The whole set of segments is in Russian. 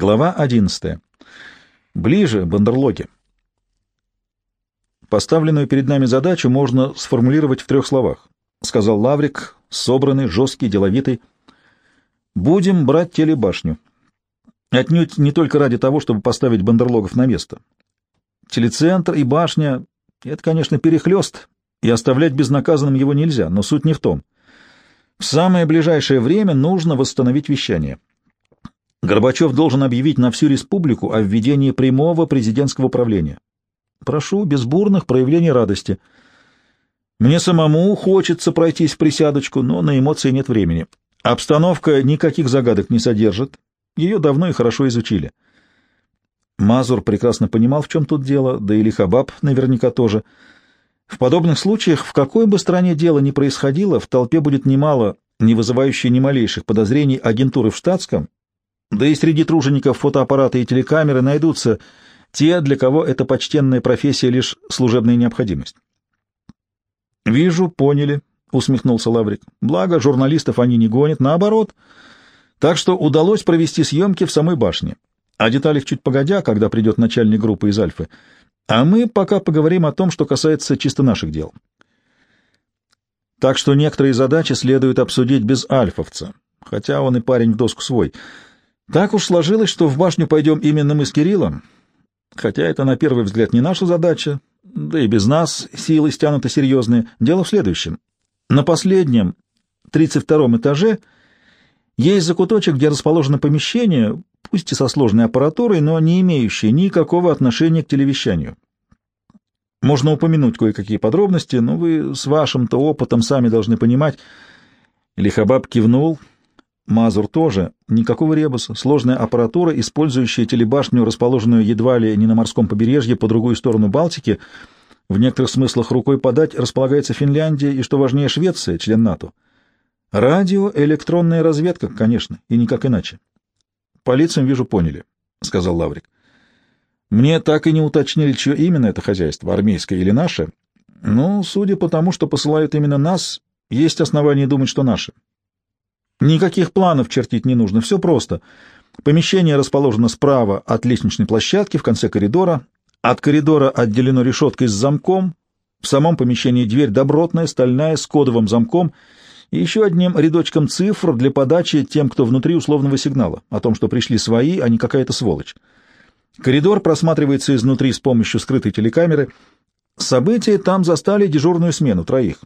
Глава 11. Ближе, бандерлоги. Поставленную перед нами задачу можно сформулировать в трех словах, сказал Лаврик, собранный, жесткий, деловитый. Будем брать телебашню. Отнюдь не только ради того, чтобы поставить бандерлогов на место. Телецентр и башня — это, конечно, перехлест, и оставлять безнаказанным его нельзя, но суть не в том. В самое ближайшее время нужно восстановить вещание. Горбачев должен объявить на всю республику о введении прямого президентского управления. Прошу без бурных проявлений радости. Мне самому хочется пройтись присядочку, но на эмоции нет времени. Обстановка никаких загадок не содержит. Ее давно и хорошо изучили. Мазур прекрасно понимал, в чем тут дело, да и Лихабаб наверняка тоже. В подобных случаях, в какой бы стране дело ни происходило, в толпе будет немало, не вызывающей ни малейших подозрений агентуры в штатском, да и среди тружеников фотоаппарата и телекамеры найдутся те, для кого эта почтенная профессия лишь служебная необходимость. «Вижу, поняли», — усмехнулся Лаврик. «Благо, журналистов они не гонят, наоборот. Так что удалось провести съемки в самой башне. О деталях чуть погодя, когда придет начальник группы из Альфы. А мы пока поговорим о том, что касается чисто наших дел. Так что некоторые задачи следует обсудить без альфовца, хотя он и парень в доску свой. Так уж сложилось, что в башню пойдем именно мы с Кириллом, хотя это на первый взгляд не наша задача, да и без нас силы стянуты серьезные. Дело в следующем. На последнем, 32-м этаже, есть закуточек, где расположено помещение, пусть и со сложной аппаратурой, но не имеющее никакого отношения к телевещанию. Можно упомянуть кое-какие подробности, но вы с вашим-то опытом сами должны понимать. Лихабаб кивнул, Мазур тоже. Никакого ребуса. Сложная аппаратура, использующая телебашню, расположенную едва ли не на морском побережье по другую сторону Балтики, в некоторых смыслах рукой подать, располагается Финляндия и, что важнее, Швеция, член НАТО. Радио, электронная разведка, конечно, и никак иначе. По лицам, вижу, поняли, — сказал Лаврик. Мне так и не уточнили, чье именно это хозяйство, армейское или наше. Но, судя по тому, что посылают именно нас, есть основания думать, что наше. Никаких планов чертить не нужно, все просто. Помещение расположено справа от лестничной площадки в конце коридора. От коридора отделено решеткой с замком. В самом помещении дверь добротная, стальная, с кодовым замком и еще одним рядочком цифр для подачи тем, кто внутри условного сигнала, о том, что пришли свои, а не какая-то сволочь. Коридор просматривается изнутри с помощью скрытой телекамеры. События там застали дежурную смену, троих.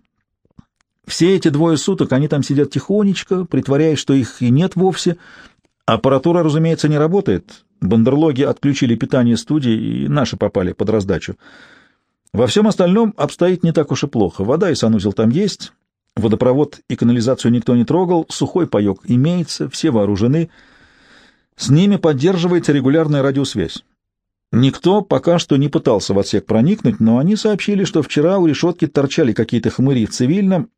Все эти двое суток они там сидят тихонечко, притворяясь, что их и нет вовсе. Аппаратура, разумеется, не работает. Бандерлоги отключили питание студии, и наши попали под раздачу. Во всем остальном обстоит не так уж и плохо. Вода и санузел там есть, водопровод и канализацию никто не трогал, сухой паек имеется, все вооружены. С ними поддерживается регулярная радиосвязь. Никто пока что не пытался в отсек проникнуть, но они сообщили, что вчера у решетки торчали какие-то хмыри в цивильном,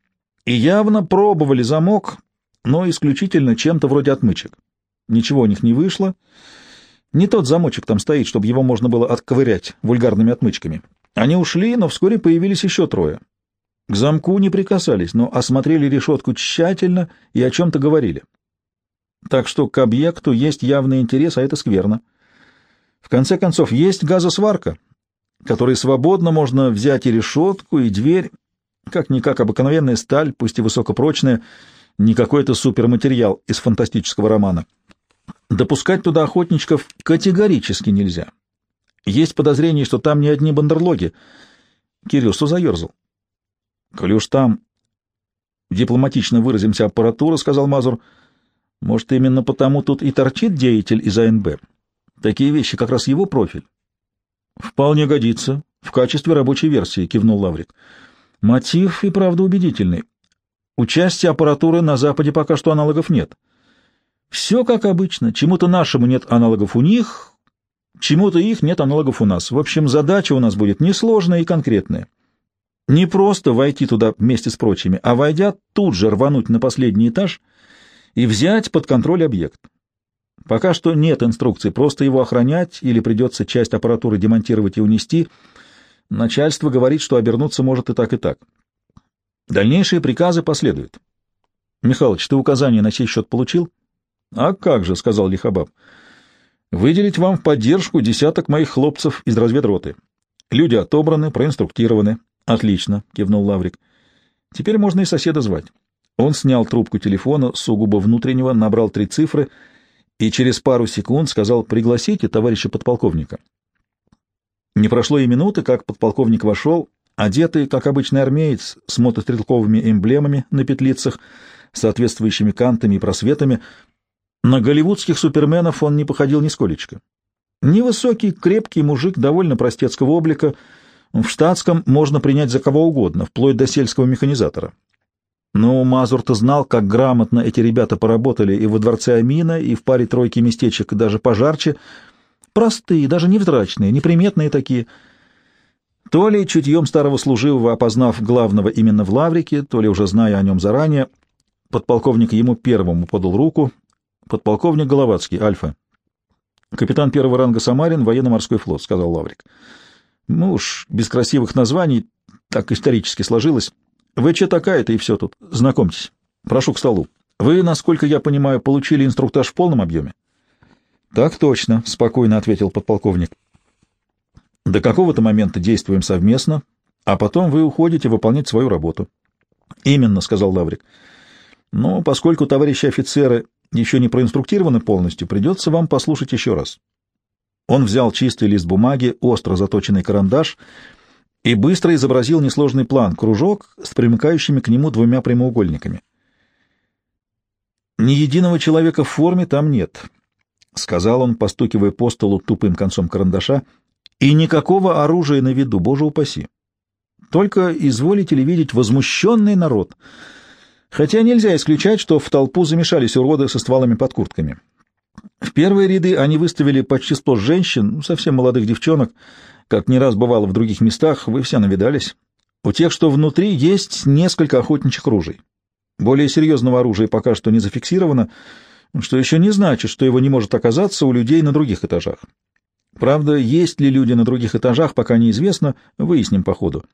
и явно пробовали замок, но исключительно чем-то вроде отмычек. Ничего у них не вышло. Не тот замочек там стоит, чтобы его можно было отковырять вульгарными отмычками. Они ушли, но вскоре появились еще трое. К замку не прикасались, но осмотрели решетку тщательно и о чем-то говорили. Так что к объекту есть явный интерес, а это скверно. В конце концов, есть газосварка, которой свободно можно взять и решетку, и дверь, как-никак обыкновенная сталь, пусть и высокопрочная, не какой-то суперматериал из фантастического романа. Допускать туда охотничков категорически нельзя. Есть подозрение, что там не одни бандерлоги. Кирилл, что заерзал? Коли там, дипломатично выразимся, аппаратура, — сказал Мазур, — может, именно потому тут и торчит деятель из АНБ. Такие вещи как раз его профиль. — Вполне годится. В качестве рабочей версии, — кивнул Лаврик. — Мотив и правда убедительный. Участия аппаратуры на Западе пока что аналогов нет. Все как обычно. Чему-то нашему нет аналогов у них, чему-то их нет аналогов у нас. В общем, задача у нас будет несложная и конкретная. Не просто войти туда вместе с прочими, а войдя тут же рвануть на последний этаж и взять под контроль объект. Пока что нет инструкции, просто его охранять или придется часть аппаратуры демонтировать и унести — Начальство говорит, что обернуться может и так, и так. Дальнейшие приказы последуют. — Михалыч, ты указания на сей счет получил? — А как же, — сказал Лихабаб. — Выделить вам в поддержку десяток моих хлопцев из разведроты. Люди отобраны, проинструктированы. Отлично, кивнул Лаврик. Теперь можно и соседа звать. Он снял трубку телефона сугубо внутреннего, набрал три цифры и через пару секунд сказал «Пригласите товарища подполковника». Не прошло и минуты, как подполковник вошел, одетый, как обычный армеец, с мотострелковыми эмблемами на петлицах, соответствующими кантами и просветами, на голливудских суперменов он не походил нисколечко. Невысокий, крепкий мужик довольно простецкого облика, в штатском можно принять за кого угодно, вплоть до сельского механизатора. Но Мазур-то знал, как грамотно эти ребята поработали и во дворце Амина, и в паре тройки местечек, даже пожарче. Простые, даже невзрачные, неприметные такие. То ли чутьем старого служивого, опознав главного именно в Лаврике, то ли уже зная о нем заранее, подполковник ему первому подал руку, Подполковник Головацкий, Альфа. Капитан первого ранга Самарин, военно-морской флот, сказал Лаврик. Ну уж, без красивых названий, так исторически сложилось. Вы че такая-то и все тут. Знакомьтесь. Прошу к столу. Вы, насколько я понимаю, получили инструктаж в полном объеме? Так точно, спокойно ответил подполковник. До какого-то момента действуем совместно, а потом вы уходите выполнять свою работу. Именно, сказал Лаврик. Но поскольку товарищи офицеры еще не проинструктированы полностью, придется вам послушать еще раз. Он взял чистый лист бумаги, остро заточенный карандаш и быстро изобразил несложный план, кружок с примыкающими к нему двумя прямоугольниками. «Ни единого человека в форме там нет», — сказал он, постукивая по столу тупым концом карандаша, — «и никакого оружия на виду, боже упаси. Только изволите ли видеть возмущенный народ». Хотя нельзя исключать, что в толпу замешались уроды со стволами под куртками. В первые ряды они выставили почти сплошь женщин, ну, совсем молодых девчонок, как не раз бывало в других местах, вы все навидались. У тех, что внутри, есть несколько охотничьих ружей. Более серьезного оружия пока что не зафиксировано, что еще не значит, что его не может оказаться у людей на других этажах. Правда, есть ли люди на других этажах, пока неизвестно, выясним по ходу.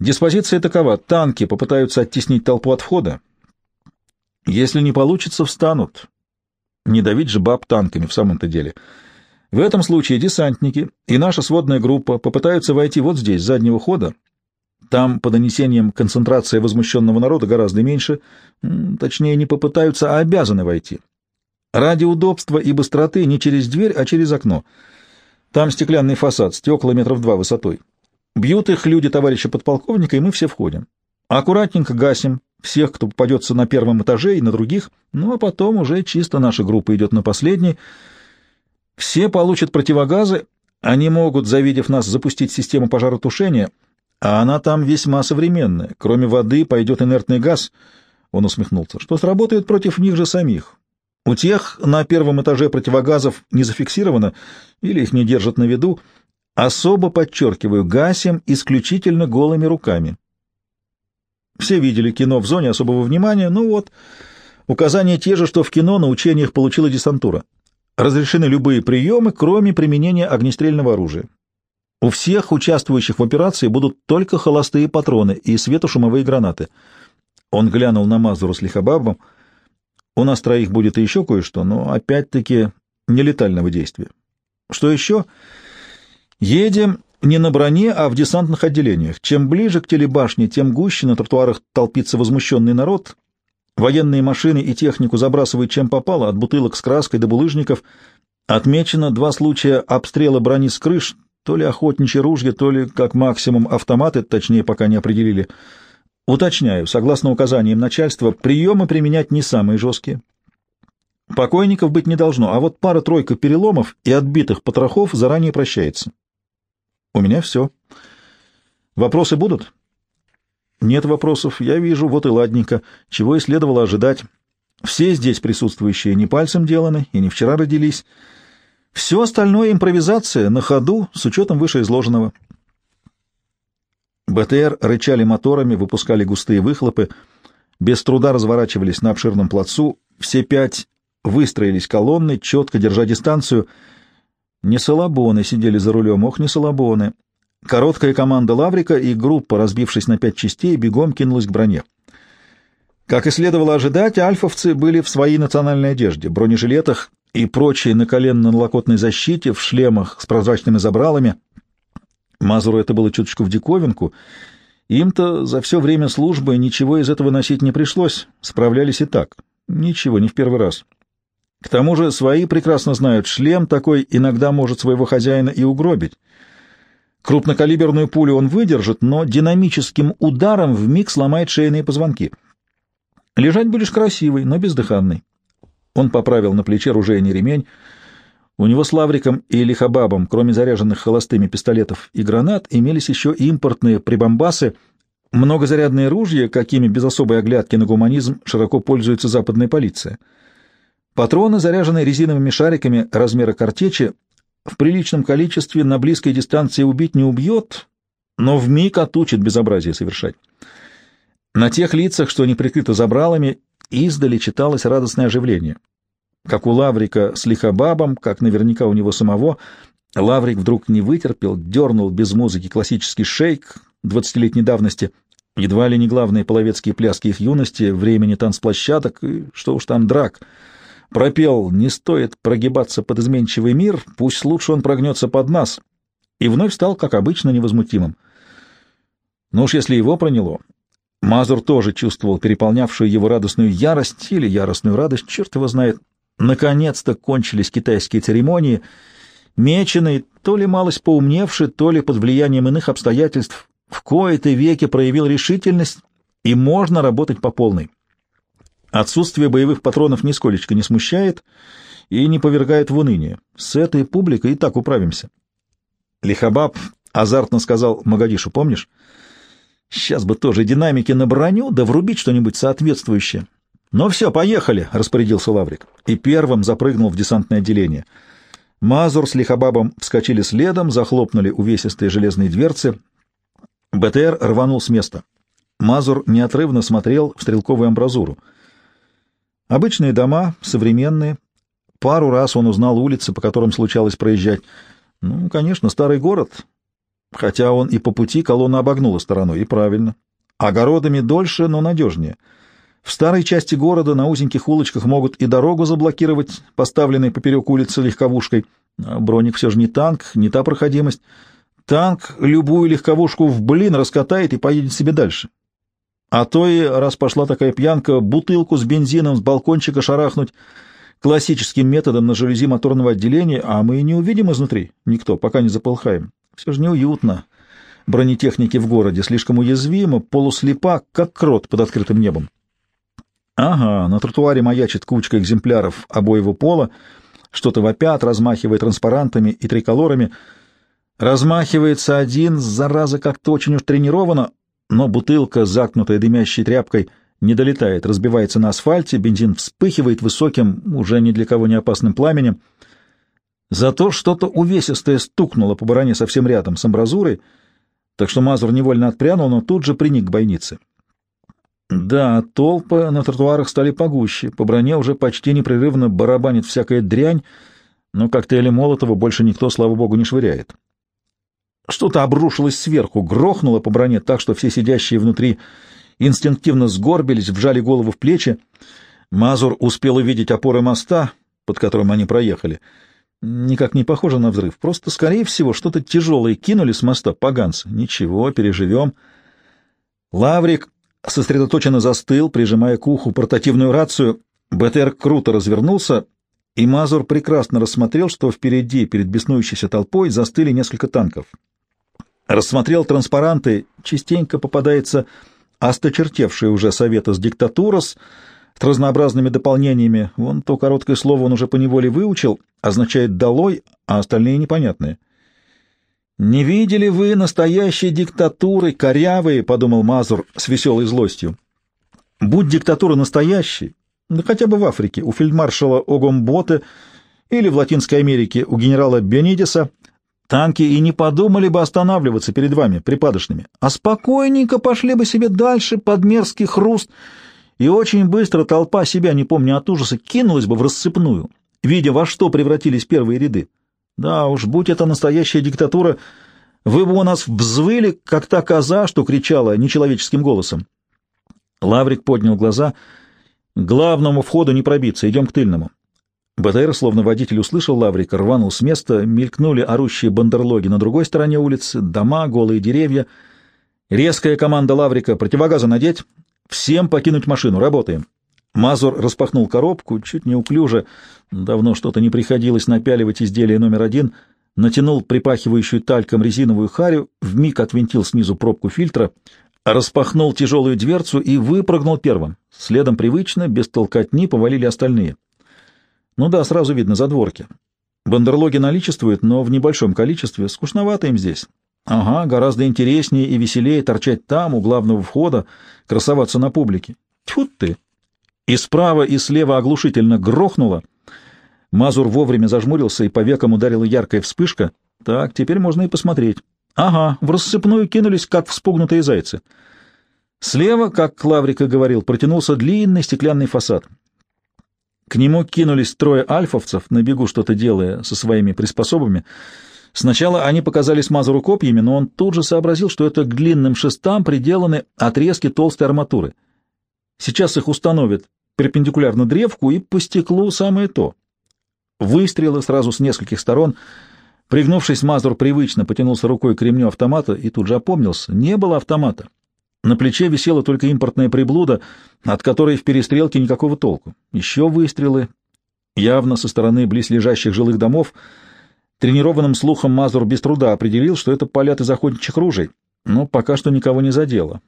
Диспозиция такова. Танки попытаются оттеснить толпу от входа. Если не получится, встанут. Не давить же баб танками в самом-то деле. В этом случае десантники и наша сводная группа попытаются войти вот здесь, с заднего хода. Там, по донесениям, концентрация возмущенного народа гораздо меньше. Точнее, не попытаются, а обязаны войти. Ради удобства и быстроты не через дверь, а через окно. Там стеклянный фасад, стекла метров два высотой. Бьют их люди товарища подполковника, и мы все входим. Аккуратненько гасим всех, кто попадется на первом этаже и на других, ну а потом уже чисто наша группа идет на последний. Все получат противогазы, они могут, завидев нас, запустить систему пожаротушения, а она там весьма современная. Кроме воды пойдет инертный газ, он усмехнулся, что сработает против них же самих. У тех на первом этаже противогазов не зафиксировано или их не держат на виду, Особо подчеркиваю, гасим исключительно голыми руками. Все видели кино в зоне особого внимания, ну вот, указания те же, что в кино на учениях получила десантура. Разрешены любые приемы, кроме применения огнестрельного оружия. У всех участвующих в операции будут только холостые патроны и светошумовые гранаты. Он глянул на Мазуру с Лихобабом. У нас троих будет и еще кое-что, но опять-таки нелетального действия. Что еще? — Едем не на броне, а в десантных отделениях. Чем ближе к телебашне, тем гуще на тротуарах толпится возмущенный народ. Военные машины и технику забрасывают чем попало, от бутылок с краской до булыжников. Отмечено два случая обстрела брони с крыш, то ли охотничьи ружья, то ли, как максимум, автоматы, точнее, пока не определили. Уточняю, согласно указаниям начальства, приемы применять не самые жесткие. Покойников быть не должно, а вот пара-тройка переломов и отбитых потрохов заранее прощается. У меня все. Вопросы будут? Нет вопросов, я вижу, вот и ладненько. Чего и следовало ожидать. Все здесь присутствующие не пальцем деланы и не вчера родились. Все остальное импровизация, на ходу, с учетом вышеизложенного. БТР рычали моторами, выпускали густые выхлопы, без труда разворачивались на обширном плацу, все пять выстроились колонной, четко держа дистанцию — не салабоны сидели за рулем, ох, не салабоны. Короткая команда Лаврика и группа, разбившись на пять частей, бегом кинулась к броне. Как и следовало ожидать, альфовцы были в своей национальной одежде, бронежилетах и прочие на коленно-налокотной защите в шлемах с прозрачными забралами. Мазуру это было чуточку в диковинку. Им-то за все время службы ничего из этого носить не пришлось, справлялись и так. Ничего, не в первый раз. К тому же свои прекрасно знают, шлем такой иногда может своего хозяина и угробить. Крупнокалиберную пулю он выдержит, но динамическим ударом вмиг сломает шейные позвонки. Лежать будешь красивый, но бездыханный. Он поправил на плече ружейный ремень. У него с Лавриком и Лихобабом, кроме заряженных холостыми пистолетов и гранат, имелись еще импортные прибамбасы, многозарядные ружья, какими без особой оглядки на гуманизм широко пользуется западная полиция. Патроны, заряженные резиновыми шариками размера картечи, в приличном количестве на близкой дистанции убить не убьет, но вмиг отучит безобразие совершать. На тех лицах, что не прикрыто забралами, издали читалось радостное оживление. Как у Лаврика с Лихобабом, как наверняка у него самого, Лаврик вдруг не вытерпел, дернул без музыки классический шейк двадцатилетней давности, едва ли не главные половецкие пляски их юности, времени танцплощадок и, что уж там, драк — пропел «Не стоит прогибаться под изменчивый мир, пусть лучше он прогнется под нас», и вновь стал, как обычно, невозмутимым. Но уж если его проняло, Мазур тоже чувствовал переполнявшую его радостную ярость или яростную радость, черт его знает. Наконец-то кончились китайские церемонии. Меченый, то ли малость поумневший, то ли под влиянием иных обстоятельств, в кои-то веки проявил решительность, и можно работать по полной. Отсутствие боевых патронов нисколечко не смущает и не повергает в уныние. С этой публикой и так управимся. Лихабаб азартно сказал Магадишу, помнишь? Сейчас бы тоже динамики на броню, да врубить что-нибудь соответствующее. Ну все, поехали, распорядился Лаврик. И первым запрыгнул в десантное отделение. Мазур с Лихабабом вскочили следом, захлопнули увесистые железные дверцы. БТР рванул с места. Мазур неотрывно смотрел в стрелковую амбразуру — Обычные дома, современные. Пару раз он узнал улицы, по которым случалось проезжать. Ну, конечно, старый город. Хотя он и по пути колонна обогнула стороной, и правильно. Огородами дольше, но надежнее. В старой части города на узеньких улочках могут и дорогу заблокировать, поставленной поперек улицы легковушкой. А броник все же не танк, не та проходимость. Танк любую легковушку в блин раскатает и поедет себе дальше. А то и, раз пошла такая пьянка, бутылку с бензином с балкончика шарахнуть классическим методом на жалюзи моторного отделения, а мы и не увидим изнутри никто, пока не заполхаем. Все же неуютно. Бронетехники в городе слишком уязвима, полуслепа, как крот под открытым небом. Ага, на тротуаре маячит кучка экземпляров обоего пола, что-то вопят, размахивая транспарантами и триколорами. Размахивается один, зараза, как-то очень уж тренировано, но бутылка, закнутая дымящей тряпкой, не долетает, разбивается на асфальте, бензин вспыхивает высоким, уже ни для кого не опасным пламенем. Зато что-то увесистое стукнуло по броне совсем рядом с амбразурой, так что Мазур невольно отпрянул, но тут же приник к бойнице. Да, толпы на тротуарах стали погуще, по броне уже почти непрерывно барабанит всякая дрянь, но коктейли Молотова больше никто, слава богу, не швыряет. Что-то обрушилось сверху, грохнуло по броне так, что все сидящие внутри инстинктивно сгорбились, вжали голову в плечи. Мазур успел увидеть опоры моста, под которым они проехали. Никак не похоже на взрыв. Просто, скорее всего, что-то тяжелое кинули с моста поганцы. Ничего, переживем. Лаврик сосредоточенно застыл, прижимая к уху портативную рацию. БТР круто развернулся, и Мазур прекрасно рассмотрел, что впереди, перед беснующейся толпой, застыли несколько танков. Рассмотрел транспаранты, частенько попадается осточертевший уже Советос Диктатурос с разнообразными дополнениями. Вон то короткое слово он уже поневоле выучил, означает «долой», а остальные непонятные. «Не видели вы настоящей диктатуры, корявые?» — подумал Мазур с веселой злостью. «Будь диктатура настоящей, да хотя бы в Африке, у фельдмаршала Огомботе или в Латинской Америке у генерала Бенидеса, Танки и не подумали бы останавливаться перед вами, припадочными, а спокойненько пошли бы себе дальше под мерзкий хруст, и очень быстро толпа себя, не помня от ужаса, кинулась бы в рассыпную, видя, во что превратились первые ряды. Да уж, будь это настоящая диктатура, вы бы у нас взвыли, как та коза, что кричала нечеловеческим голосом. Лаврик поднял глаза. «Главному входу не пробиться, идем к тыльному». БТР, словно водитель услышал Лаврика, рванул с места, мелькнули орущие бандерлоги на другой стороне улицы, дома, голые деревья. Резкая команда Лаврика «Противогазы надеть! Всем покинуть машину! Работаем!» Мазур распахнул коробку, чуть неуклюже, давно что-то не приходилось напяливать изделие номер один, натянул припахивающую тальком резиновую харю, вмиг отвинтил снизу пробку фильтра, распахнул тяжелую дверцу и выпрыгнул первым. Следом привычно, без толкотни, повалили остальные. Ну да, сразу видно задворки. Бандерлоги наличествуют, но в небольшом количестве. Скучновато им здесь. Ага, гораздо интереснее и веселее торчать там, у главного входа, красоваться на публике. Тьфу ты! И справа, и слева оглушительно грохнуло. Мазур вовремя зажмурился, и по векам ударила яркая вспышка. Так, теперь можно и посмотреть. Ага, в рассыпную кинулись, как вспугнутые зайцы. Слева, как Клаврика говорил, протянулся длинный стеклянный фасад. К нему кинулись трое альфовцев, на бегу что-то делая со своими приспособами. Сначала они показались Мазуру копьями, но он тут же сообразил, что это к длинным шестам приделаны отрезки толстой арматуры. Сейчас их установят перпендикулярно древку, и по стеклу самое то. Выстрелы сразу с нескольких сторон. Пригнувшись, Мазур привычно потянулся рукой к ремню автомата и тут же опомнился. Не было автомата. На плече висела только импортная приблуда, от которой в перестрелке никакого толку. Еще выстрелы, явно со стороны близлежащих жилых домов. Тренированным слухом Мазур без труда определил, что это полят из охотничьих ружей, но пока что никого не задело.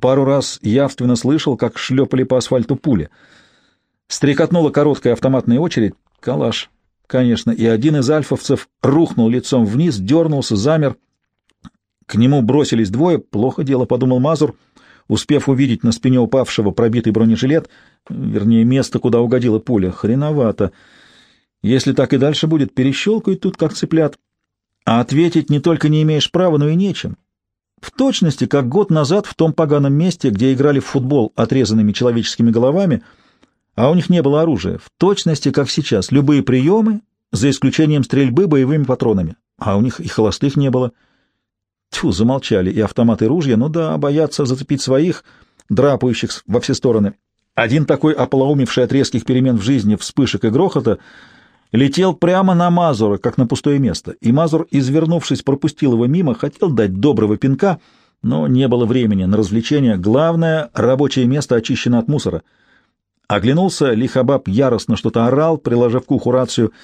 Пару раз явственно слышал, как шлепали по асфальту пули. Стрекотнула короткая автоматная очередь. Калаш, конечно, и один из альфовцев рухнул лицом вниз, дернулся, замер — к нему бросились двое. Плохо дело, — подумал Мазур, успев увидеть на спине упавшего пробитый бронежилет, вернее, место, куда угодила пуля. Хреновато. Если так и дальше будет, перещелкают тут, как цыплят. А ответить не только не имеешь права, но и нечем. В точности, как год назад в том поганом месте, где играли в футбол отрезанными человеческими головами, а у них не было оружия. В точности, как сейчас, любые приемы, за исключением стрельбы боевыми патронами. А у них и холостых не было. Тьфу, замолчали и автоматы и ружья, ну да, боятся зацепить своих, драпающих во все стороны. Один такой, ополоумевший от резких перемен в жизни, вспышек и грохота, летел прямо на Мазура, как на пустое место, и Мазур, извернувшись, пропустил его мимо, хотел дать доброго пинка, но не было времени на развлечения. Главное, рабочее место очищено от мусора. Оглянулся, Лихабаб яростно что-то орал, приложив к уху рацию —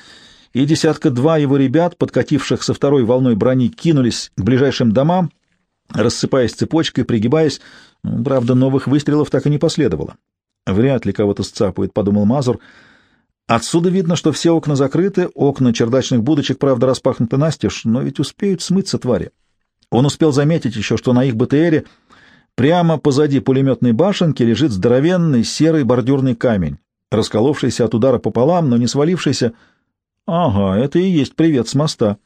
и десятка-два его ребят, подкативших со второй волной брони, кинулись к ближайшим домам, рассыпаясь цепочкой, пригибаясь. Правда, новых выстрелов так и не последовало. «Вряд ли кого-то сцапают», — подумал Мазур. «Отсюда видно, что все окна закрыты, окна чердачных будочек, правда, распахнуты настежь, но ведь успеют смыться твари». Он успел заметить еще, что на их БТРе прямо позади пулеметной башенки лежит здоровенный серый бордюрный камень, расколовшийся от удара пополам, но не свалившийся, — Ага, это и есть привет с моста.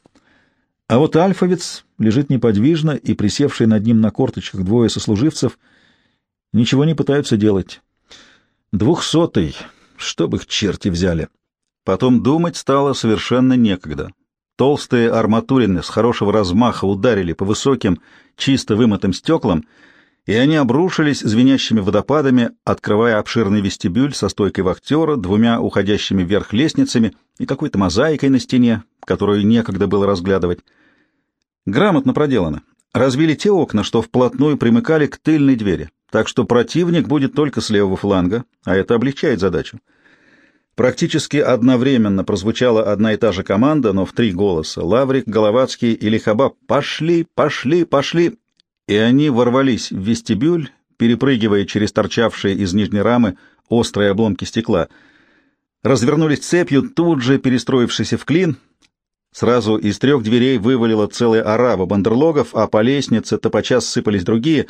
А вот альфовец лежит неподвижно, и присевший над ним на корточках двое сослуживцев ничего не пытаются делать. Двухсотый, чтоб их черти взяли. Потом думать стало совершенно некогда. Толстые арматурины с хорошего размаха ударили по высоким, чисто вымытым стеклам — и они обрушились звенящими водопадами, открывая обширный вестибюль со стойкой вахтера, двумя уходящими вверх лестницами и какой-то мозаикой на стене, которую некогда было разглядывать. Грамотно проделано. Разбили те окна, что вплотную примыкали к тыльной двери, так что противник будет только с левого фланга, а это облегчает задачу. Практически одновременно прозвучала одна и та же команда, но в три голоса. Лаврик, Головацкий и Лихабаб «Пошли, пошли, пошли!» и они ворвались в вестибюль, перепрыгивая через торчавшие из нижней рамы острые обломки стекла. Развернулись цепью, тут же перестроившись в клин. Сразу из трех дверей вывалила целая орава бандерлогов, а по лестнице топочас сыпались другие.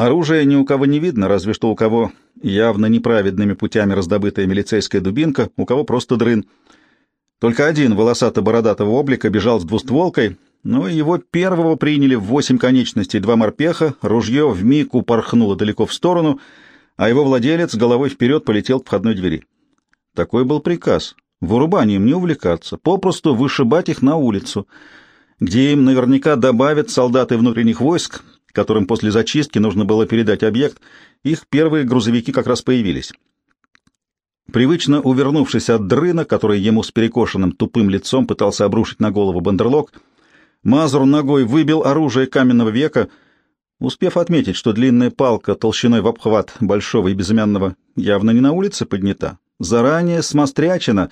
Оружия ни у кого не видно, разве что у кого явно неправедными путями раздобытая милицейская дубинка, у кого просто дрын. Только один волосато-бородатого облика бежал с двустволкой — но его первого приняли в восемь конечностей два морпеха, ружье вмиг упорхнуло далеко в сторону, а его владелец головой вперед полетел к входной двери. Такой был приказ — вырубанием не увлекаться, попросту вышибать их на улицу, где им наверняка добавят солдаты внутренних войск, которым после зачистки нужно было передать объект, их первые грузовики как раз появились. Привычно увернувшись от дрына, который ему с перекошенным тупым лицом пытался обрушить на голову бандерлог, Мазур ногой выбил оружие каменного века, успев отметить, что длинная палка толщиной в обхват большого и безымянного явно не на улице поднята, заранее смострячена,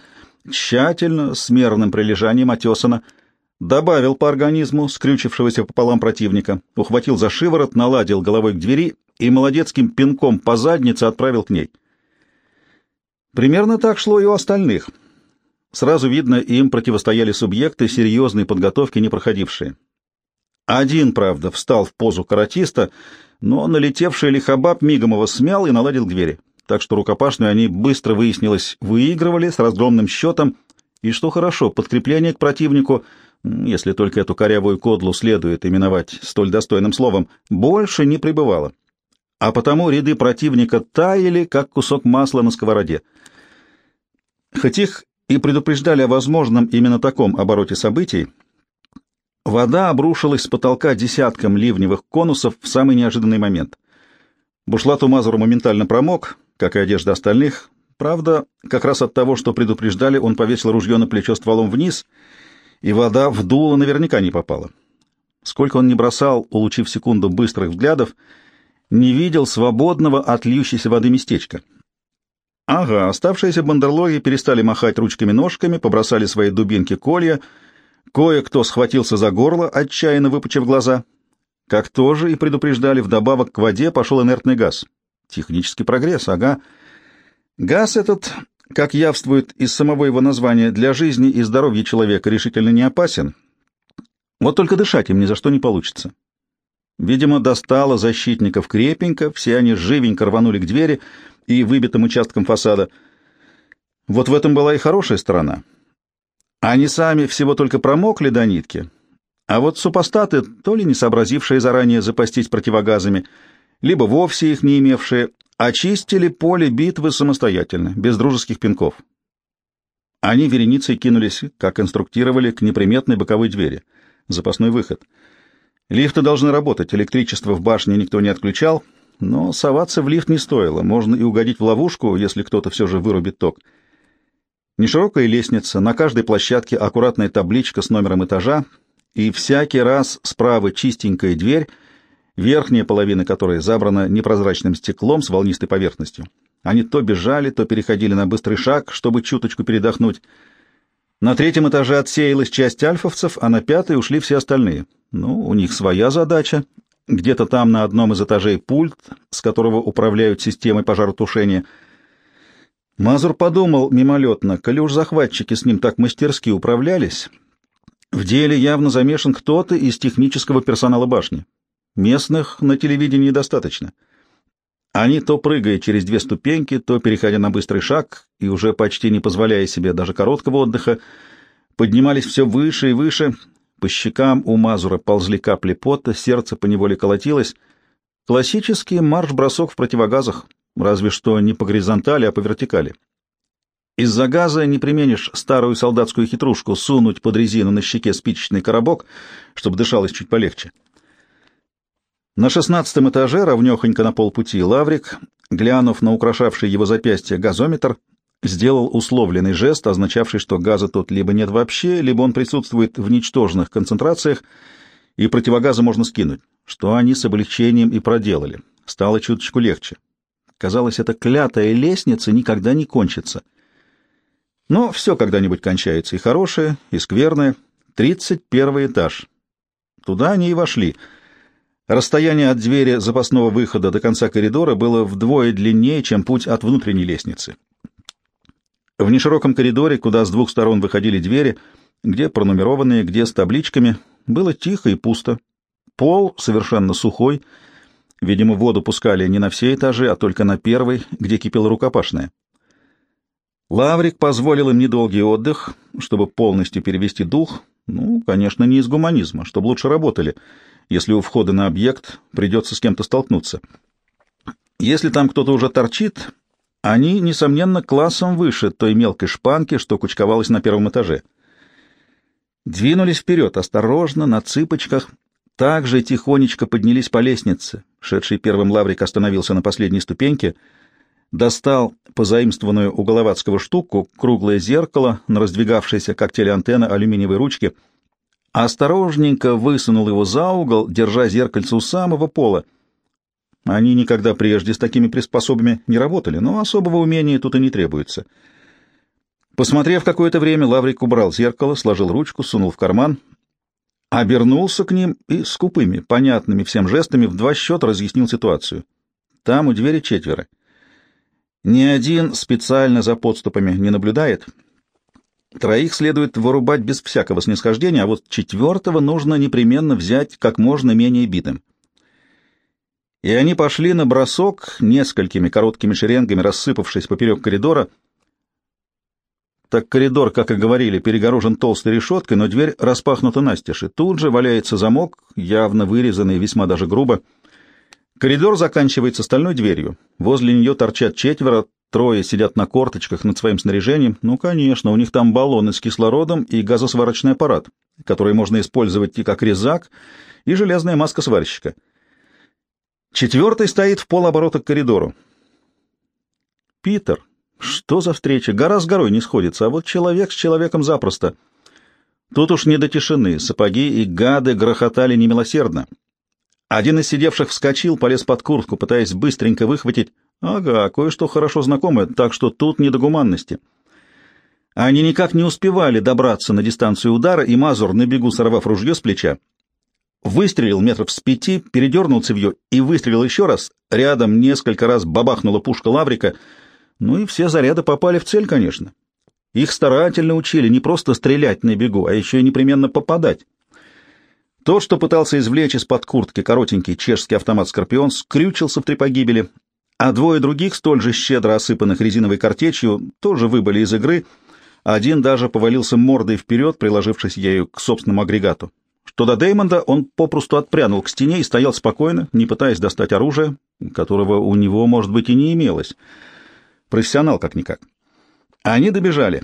тщательно, с мерным прилежанием отесана, добавил по организму скрючившегося пополам противника, ухватил за шиворот, наладил головой к двери и молодецким пинком по заднице отправил к ней. Примерно так шло и у остальных. Сразу видно, им противостояли субъекты серьезной подготовки не проходившие. Один, правда, встал в позу каратиста, но налетевший лихобаб мигом его смял и наладил к двери. Так что рукопашную они быстро выяснилось выигрывали с разгромным счетом, и что хорошо, подкрепление к противнику, если только эту корявую кодлу следует именовать столь достойным словом, больше не пребывало. А потому ряды противника таяли, как кусок масла на сковороде. Хоть их и предупреждали о возможном именно таком обороте событий, вода обрушилась с потолка десятком ливневых конусов в самый неожиданный момент. Бушлат у Мазура моментально промок, как и одежда остальных. Правда, как раз от того, что предупреждали, он повесил ружье на плечо стволом вниз, и вода в дуло наверняка не попала. Сколько он не бросал, улучив секунду быстрых взглядов, не видел свободного от льющейся воды местечка — Ага, оставшиеся бандерлоги перестали махать ручками-ножками, побросали свои дубинки-колья, кое-кто схватился за горло, отчаянно выпучив глаза. Как тоже и предупреждали, вдобавок к воде пошел инертный газ. Технический прогресс, ага. Газ этот, как явствует из самого его названия, для жизни и здоровья человека решительно не опасен. Вот только дышать им ни за что не получится. Видимо, достало защитников крепенько, все они живенько рванули к двери — и выбитым участком фасада. Вот в этом была и хорошая сторона. Они сами всего только промокли до нитки, а вот супостаты, то ли не сообразившие заранее запастись противогазами, либо вовсе их не имевшие, очистили поле битвы самостоятельно, без дружеских пинков. Они вереницей кинулись, как инструктировали, к неприметной боковой двери. Запасной выход. Лифты должны работать, электричество в башне никто не отключал — но соваться в лифт не стоило, можно и угодить в ловушку, если кто-то все же вырубит ток. Неширокая лестница, на каждой площадке аккуратная табличка с номером этажа, и всякий раз справа чистенькая дверь, верхняя половина которой забрана непрозрачным стеклом с волнистой поверхностью. Они то бежали, то переходили на быстрый шаг, чтобы чуточку передохнуть. На третьем этаже отсеялась часть альфовцев, а на пятый ушли все остальные. Ну, у них своя задача, где-то там на одном из этажей пульт, с которого управляют системой пожаротушения. Мазур подумал мимолетно, коли уж захватчики с ним так мастерски управлялись, в деле явно замешан кто-то из технического персонала башни. Местных на телевидении достаточно. Они то прыгая через две ступеньки, то переходя на быстрый шаг и уже почти не позволяя себе даже короткого отдыха, поднимались все выше и выше, по щекам у Мазура ползли капли пота, сердце поневоле колотилось. Классический марш-бросок в противогазах, разве что не по горизонтали, а по вертикали. Из-за газа не применишь старую солдатскую хитрушку сунуть под резину на щеке спичечный коробок, чтобы дышалось чуть полегче. На шестнадцатом этаже, ровнёхонько на полпути, Лаврик, глянув на украшавший его запястье газометр, сделал условленный жест, означавший, что газа тут либо нет вообще, либо он присутствует в ничтожных концентрациях, и противогазы можно скинуть, что они с облегчением и проделали. Стало чуточку легче. Казалось, эта клятая лестница никогда не кончится. Но все когда-нибудь кончается, и хорошее, и скверное. Тридцать первый этаж. Туда они и вошли. Расстояние от двери запасного выхода до конца коридора было вдвое длиннее, чем путь от внутренней лестницы. В нешироком коридоре, куда с двух сторон выходили двери, где пронумерованные, где с табличками, было тихо и пусто. Пол совершенно сухой. Видимо, воду пускали не на все этажи, а только на первый, где кипела рукопашная. Лаврик позволил им недолгий отдых, чтобы полностью перевести дух, ну, конечно, не из гуманизма, чтобы лучше работали, если у входа на объект придется с кем-то столкнуться. Если там кто-то уже торчит, они, несомненно, классом выше той мелкой шпанки, что кучковалась на первом этаже. Двинулись вперед, осторожно, на цыпочках, также тихонечко поднялись по лестнице. Шедший первым лаврик остановился на последней ступеньке. достал позаимствованную у Головацкого штуку, круглое зеркало на раздвигавшейся, как телеантенна, алюминиевой ручке, осторожненько высунул его за угол, держа зеркальце у самого пола. Они никогда прежде с такими приспособами не работали, но особого умения тут и не требуется. Посмотрев какое-то время, Лаврик убрал зеркало, сложил ручку, сунул в карман, обернулся к ним и скупыми, понятными всем жестами в два счета разъяснил ситуацию. Там у двери четверо. Ни один специально за подступами не наблюдает. Троих следует вырубать без всякого снисхождения, а вот четвертого нужно непременно взять как можно менее битым. И они пошли на бросок несколькими короткими шеренгами, рассыпавшись поперек коридора. Так коридор, как и говорили, перегорожен толстой решеткой, но дверь распахнута настежь, и тут же валяется замок, явно вырезанный, весьма даже грубо, Коридор заканчивается стальной дверью. Возле нее торчат четверо, трое сидят на корточках над своим снаряжением. Ну, конечно, у них там баллоны с кислородом и газосварочный аппарат, который можно использовать и как резак, и железная маска сварщика. Четвертый стоит в полоборота к коридору. Питер, что за встреча? Гора с горой не сходится, а вот человек с человеком запросто. Тут уж не до тишины, сапоги и гады грохотали немилосердно. Один из сидевших вскочил, полез под куртку, пытаясь быстренько выхватить. Ага, кое-что хорошо знакомое, так что тут не до гуманности. Они никак не успевали добраться на дистанцию удара, и Мазур, на бегу сорвав ружье с плеча, выстрелил метров с пяти, передернул цевьё и выстрелил еще раз. Рядом несколько раз бабахнула пушка Лаврика. Ну и все заряды попали в цель, конечно. Их старательно учили не просто стрелять на бегу, а еще и непременно попадать. Тот, что пытался извлечь из-под куртки коротенький чешский автомат «Скорпион», скрючился в три погибели, а двое других, столь же щедро осыпанных резиновой картечью, тоже выбыли из игры, один даже повалился мордой вперед, приложившись ею к собственному агрегату. Что до Деймонда, он попросту отпрянул к стене и стоял спокойно, не пытаясь достать оружие, которого у него, может быть, и не имелось. Профессионал как-никак. Они добежали.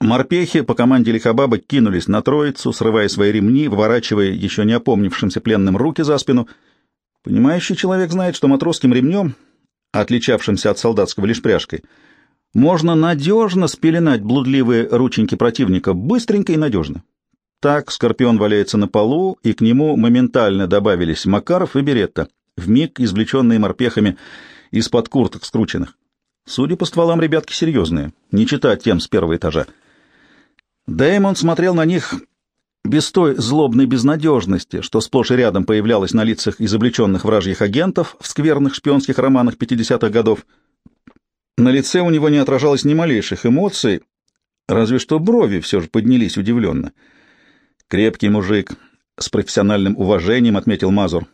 Морпехи по команде Лихабаба кинулись на троицу, срывая свои ремни, выворачивая еще не опомнившимся пленным руки за спину. Понимающий человек знает, что матросским ремнем, отличавшимся от солдатского лишь пряжкой, можно надежно спеленать блудливые рученьки противника, быстренько и надежно. Так Скорпион валяется на полу, и к нему моментально добавились Макаров и Беретта, вмиг извлеченные морпехами из-под курток скрученных. Судя по стволам, ребятки серьезные, не читать тем с первого этажа. Дэймон смотрел на них без той злобной безнадежности, что сплошь и рядом появлялась на лицах изобличенных вражьих агентов в скверных шпионских романах 50-х годов. На лице у него не отражалось ни малейших эмоций, разве что брови все же поднялись удивленно. «Крепкий мужик», — с профессиональным уважением отметил Мазур.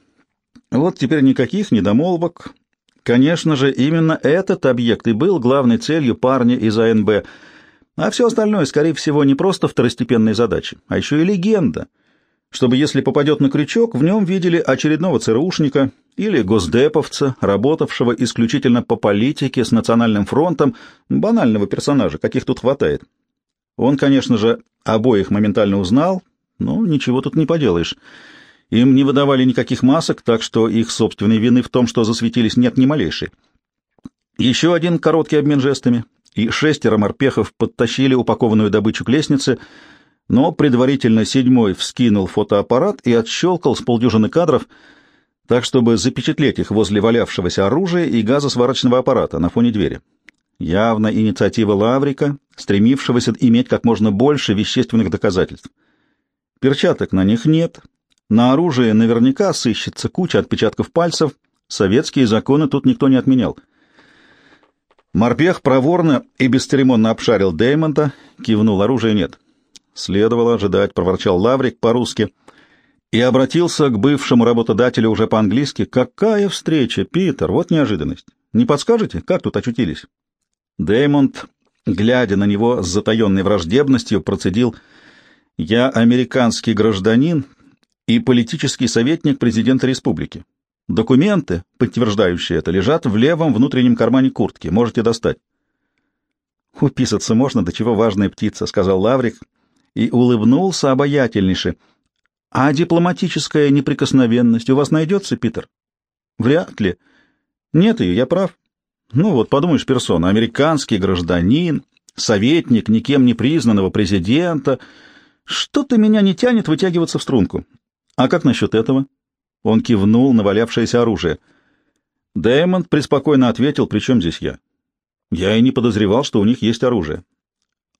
«Вот теперь никаких недомолвок. Конечно же, именно этот объект и был главной целью парня из АНБ — а все остальное, скорее всего, не просто второстепенные задачи, а еще и легенда, чтобы, если попадет на крючок, в нем видели очередного ЦРУшника или госдеповца, работавшего исключительно по политике с национальным фронтом, банального персонажа, каких тут хватает. Он, конечно же, обоих моментально узнал, но ничего тут не поделаешь. Им не выдавали никаких масок, так что их собственной вины в том, что засветились, нет ни малейшей. Еще один короткий обмен жестами, и шестеро морпехов подтащили упакованную добычу к лестнице, но предварительно седьмой вскинул фотоаппарат и отщелкал с полдюжины кадров, так, чтобы запечатлеть их возле валявшегося оружия и газосварочного аппарата на фоне двери. Явно инициатива Лаврика, стремившегося иметь как можно больше вещественных доказательств. Перчаток на них нет, на оружие наверняка сыщется куча отпечатков пальцев, советские законы тут никто не отменял — Морпех проворно и бесцеремонно обшарил Деймонта, кивнул, оружия нет. Следовало ожидать, проворчал Лаврик по-русски и обратился к бывшему работодателю уже по-английски. «Какая встреча, Питер! Вот неожиданность! Не подскажете, как тут очутились?» Деймонд, глядя на него с затаенной враждебностью, процедил «Я американский гражданин и политический советник президента республики. Документы, подтверждающие это, лежат в левом внутреннем кармане куртки. Можете достать. «Уписаться можно, до чего важная птица», — сказал Лаврик и улыбнулся обаятельнейше. «А дипломатическая неприкосновенность у вас найдется, Питер?» «Вряд ли. Нет ее, я прав. Ну вот, подумаешь, персона, американский гражданин, советник никем не признанного президента. Что-то меня не тянет вытягиваться в струнку. А как насчет этого? Он кивнул на валявшееся оружие. Дэймонд преспокойно ответил, при чем здесь я? Я и не подозревал, что у них есть оружие.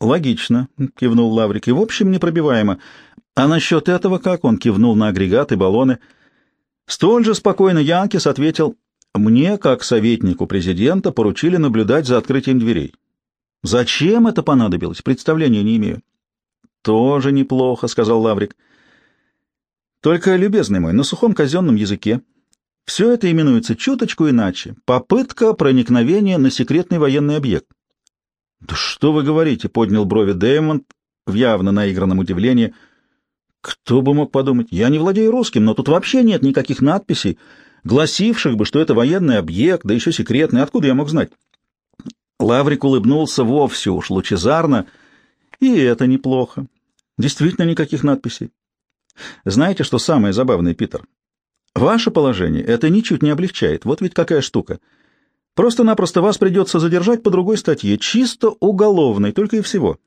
Логично, кивнул Лаврик, и в общем непробиваемо. А насчет этого как? Он кивнул на агрегаты, баллоны. Столь же спокойно Янкис ответил, мне, как советнику президента, поручили наблюдать за открытием дверей. Зачем это понадобилось, представления не имею. Тоже неплохо, сказал Лаврик. Только, любезный мой, на сухом казенном языке. Все это именуется чуточку иначе. Попытка проникновения на секретный военный объект. «Да что вы говорите?» — поднял брови Дэймонд в явно наигранном удивлении. «Кто бы мог подумать? Я не владею русским, но тут вообще нет никаких надписей, гласивших бы, что это военный объект, да еще секретный. Откуда я мог знать?» Лаврик улыбнулся вовсе уж лучезарно, и это неплохо. Действительно никаких надписей. Знаете, что самое забавное, Питер? Ваше положение это ничуть не облегчает. Вот ведь какая штука. Просто-напросто вас придется задержать по другой статье, чисто уголовной, только и всего.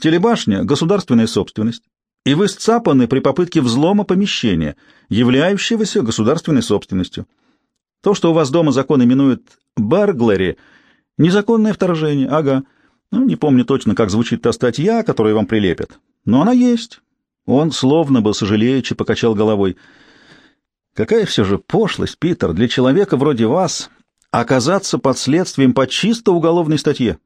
Телебашня — государственная собственность, и вы сцапаны при попытке взлома помещения, являющегося государственной собственностью. То, что у вас дома закон именует «барглари», — незаконное вторжение, ага. Ну, не помню точно, как звучит та статья, которую вам прилепят, но она есть. Он, словно бы сожалеючи, покачал головой. Какая все же пошлость, Питер, для человека вроде вас оказаться под следствием по чисто уголовной статье,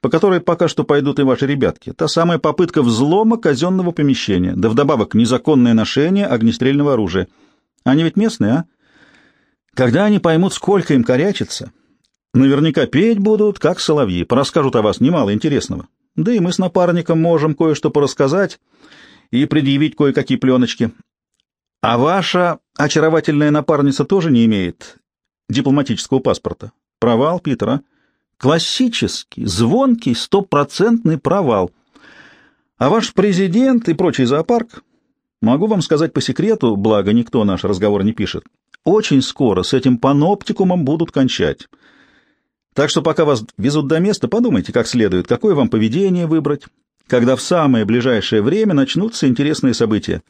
по которой пока что пойдут и ваши ребятки. Та самая попытка взлома казенного помещения, да вдобавок незаконное ношение огнестрельного оружия. Они ведь местные, а? Когда они поймут, сколько им корячится, наверняка петь будут, как соловьи, порасскажут о вас немало интересного. Да и мы с напарником можем кое-что порассказать и предъявить кое-какие пленочки. А ваша очаровательная напарница тоже не имеет дипломатического паспорта. Провал, Питера. Классический, звонкий, стопроцентный провал. А ваш президент и прочий зоопарк, могу вам сказать по секрету, благо никто наш разговор не пишет, очень скоро с этим паноптикумом будут кончать. Так что пока вас везут до места, подумайте как следует, какое вам поведение выбрать, когда в самое ближайшее время начнутся интересные события.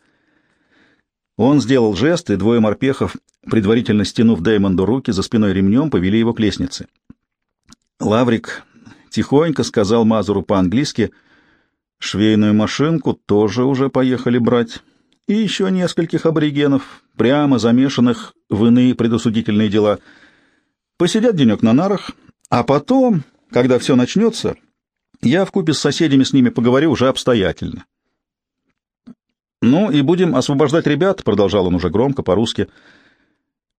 Он сделал жест, и двое морпехов, предварительно стянув Дэймонду руки за спиной ремнем, повели его к лестнице. Лаврик тихонько сказал Мазуру по-английски, «Швейную машинку тоже уже поехали брать, и еще нескольких аборигенов, прямо замешанных в иные предусудительные дела. Посидят денек на нарах, а потом, когда все начнется, я вкупе с соседями с ними поговорю уже обстоятельно. «Ну и будем освобождать ребят», — продолжал он уже громко, по-русски.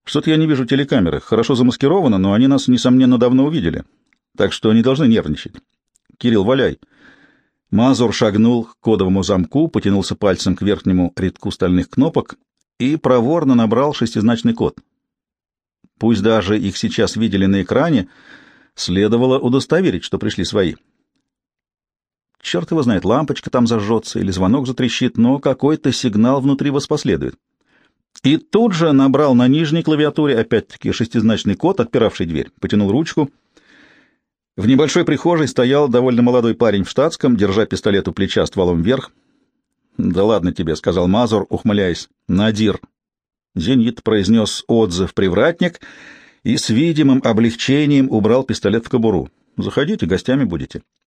«Что-то я не вижу телекамеры. Хорошо замаскировано, но они нас, несомненно, давно увидели. Так что не должны нервничать. Кирилл, валяй». Мазур шагнул к кодовому замку, потянулся пальцем к верхнему рядку стальных кнопок и проворно набрал шестизначный код. Пусть даже их сейчас видели на экране, следовало удостоверить, что пришли свои. Черт его знает, лампочка там зажжется или звонок затрещит, но какой-то сигнал внутри вас последует. И тут же набрал на нижней клавиатуре опять-таки шестизначный код, отпиравший дверь. Потянул ручку. В небольшой прихожей стоял довольно молодой парень в штатском, держа пистолет у плеча стволом вверх. «Да ладно тебе», — сказал Мазур, ухмыляясь. «Надир». Зенит произнес отзыв привратник и с видимым облегчением убрал пистолет в кобуру. «Заходите, гостями будете».